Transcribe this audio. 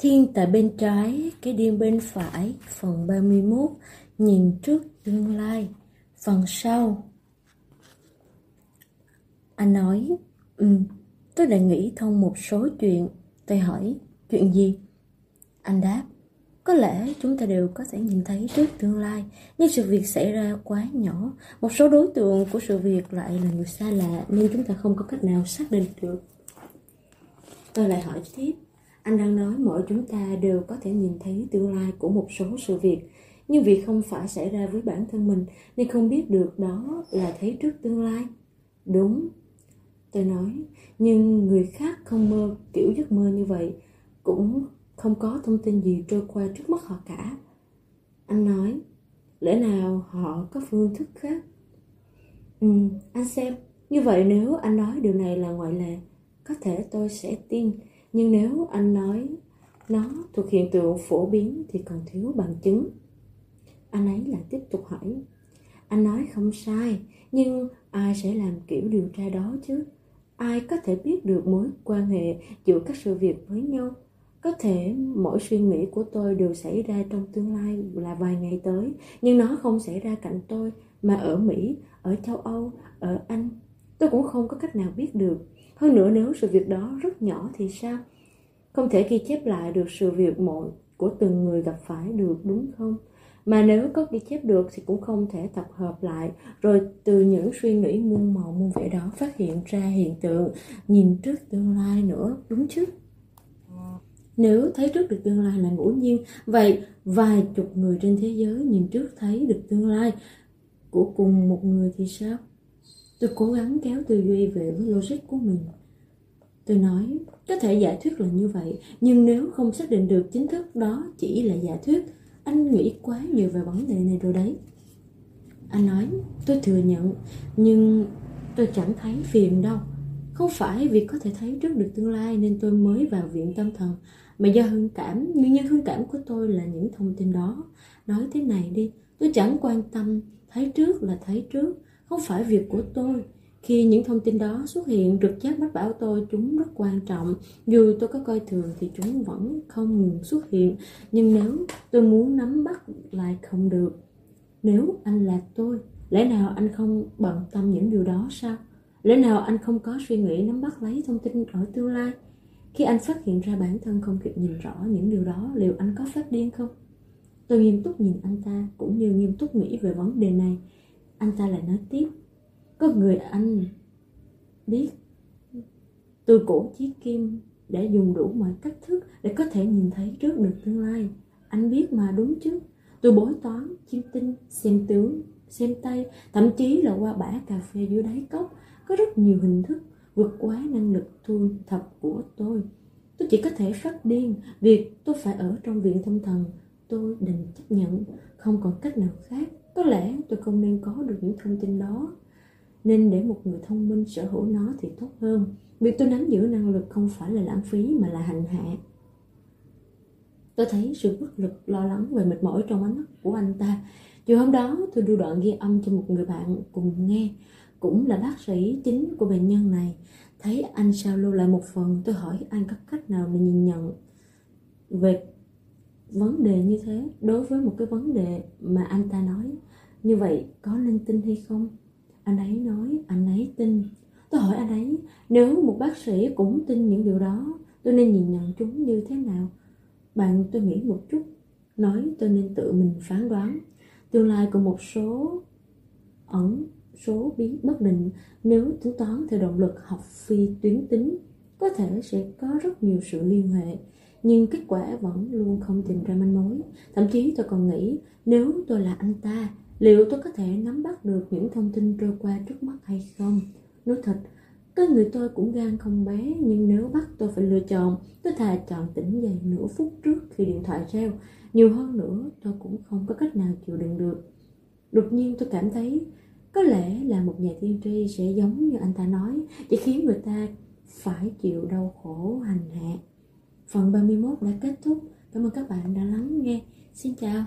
Thiên tại bên trái, cái điên bên phải, phần 31, nhìn trước tương lai, phần sau. Anh nói, ừ, tôi đã nghĩ thông một số chuyện. Tôi hỏi, chuyện gì? Anh đáp, có lẽ chúng ta đều có thể nhìn thấy trước tương lai, nhưng sự việc xảy ra quá nhỏ. Một số đối tượng của sự việc lại là người xa lạ nên chúng ta không có cách nào xác định được. Tôi lại hỏi tiếp, anh đang nói mỗi chúng ta đều có thể nhìn thấy tương lai của một số sự việc, nhưng việc không phải xảy ra với bản thân mình nên không biết được đó là thấy trước tương lai. Đúng, tôi nói, nhưng người khác không mơ kiểu giấc mơ như vậy, cũng không có thông tin gì trôi qua trước mắt họ cả. Anh nói, lẽ nào họ có phương thức khác? Ừ, anh xem, như vậy nếu anh nói điều này là ngoại lệ, có thể tôi sẽ tin nhưng nếu anh nói nó thuộc hiện tượng phổ biến thì còn thiếu bằng chứng. Anh ấy lại tiếp tục hỏi, anh nói không sai, nhưng ai sẽ làm kiểu điều tra đó chứ? Ai có thể biết được mối quan hệ giữa các sự việc với nhau? Có thể mỗi suy nghĩ của tôi đều xảy ra trong tương lai là vài ngày tới, nhưng nó không xảy ra cạnh tôi, mà ở mỹ, ở châu âu, ở anh. Tôi cũng không có cách nào biết được hơn nữa nếu sự việc đó rất nhỏ thì sao? Không thể ghi chép lại được sự việc mọi của từng người gặp phải được đúng không? Mà nếu có ghi chép được thì cũng không thể tập hợp lại rồi từ những suy nghĩ muôn màu muôn vẻ đó phát hiện ra hiện tượng nhìn trước tương lai nữa, đúng chứ? Nếu thấy trước được tương lai là ngẫu nhiên, vậy vài chục người trên thế giới nhìn trước thấy được tương lai của cùng một người thì sao? Tôi cố gắng kéo tư duy về với logic của mình. Tôi nói, có thể giả thuyết là như vậy, nhưng nếu không xác định được chính thức đó chỉ là giả thuyết, anh nghĩ quá nhiều về vấn đề này rồi đấy. Anh nói, tôi thừa nhận, nhưng tôi chẳng thấy phiền đâu. Không phải vì có thể thấy trước được tương lai nên tôi mới vào viện tâm thần, mà do hương cảm, nguyên nhân hương cảm của tôi là những thông tin đó. Nói thế này đi, tôi chẳng quan tâm, thấy trước là thấy trước, không phải việc của tôi. Khi những thông tin đó xuất hiện, trực giác mách bảo tôi chúng rất quan trọng. Dù tôi có coi thường thì chúng vẫn không ngừng xuất hiện. Nhưng nếu tôi muốn nắm bắt lại không được, nếu anh là tôi, lẽ nào anh không bận tâm những điều đó sao? Lẽ nào anh không có suy nghĩ nắm bắt lấy thông tin ở tương lai? Khi anh phát hiện ra bản thân không kịp nhìn rõ những điều đó, liệu anh có phát điên không? Tôi nghiêm túc nhìn anh ta, cũng như nghiêm túc nghĩ về vấn đề này anh ta lại nói tiếp. Có người anh biết. Từ cổ chí kim để dùng đủ mọi cách thức để có thể nhìn thấy trước được tương lai. Anh biết mà đúng chứ? Tôi bói toán, chiêm tinh, xem tướng, xem tay. Thậm chí là qua bã cà phê dưới đáy cốc, có rất nhiều hình thức vượt quá năng lực thu thập của tôi. Tôi chỉ có thể phát điên việc tôi phải ở trong viện tâm thần. Tôi đành chấp nhận, không còn cách nào khác có lẽ tôi không nên có được những thông tin đó. Nên để một người thông minh sở hữu nó thì tốt hơn. Việc tôi nắm giữ năng lực không phải là lãng phí mà là hành hạ. Tôi thấy sự bất lực, lo lắng và mệt mỏi trong ánh mắt của anh ta. Chiều hôm đó tôi đưa đoạn ghi âm cho một người bạn cùng nghe. Cũng là bác sĩ chính của bệnh nhân này. Thấy anh sao lưu lại một phần Tôi hỏi anh có cách nào để nhìn nhận Về vấn đề như thế, đối với một cái vấn đề mà anh ta nói, như vậy có nên tin hay không? Anh ấy nói, anh ấy tin. Tôi hỏi anh ấy, nếu một bác sĩ cũng tin những điều đó, tôi nên nhìn nhận chúng như thế nào? Bạn tôi nghĩ một chút, nói tôi nên tự mình phán đoán. Tương lai của một số ẩn, số biến bất định, nếu tính toán theo động lực học phi tuyến tính, có thể sẽ có rất nhiều sự liên hệ nhưng kết quả vẫn luôn không tìm ra manh mối. Thậm chí tôi còn nghĩ, nếu tôi là anh ta, liệu tôi có thể nắm bắt được những thông tin trôi qua trước mắt hay không? Nói thật, cái người tôi cũng gan không bé, nhưng nếu bắt tôi phải lựa chọn, tôi thà chọn tỉnh dậy nửa phút trước khi điện thoại reo. Nhiều hơn nữa, tôi cũng không có cách nào chịu đựng được. Đột nhiên tôi cảm thấy, có lẽ là một nhà tiên tri sẽ giống như anh ta nói, chỉ khiến người ta phải chịu đau khổ hành hạ. Phần 31 đã kết thúc. Cảm ơn các bạn đã lắng nghe. Xin chào.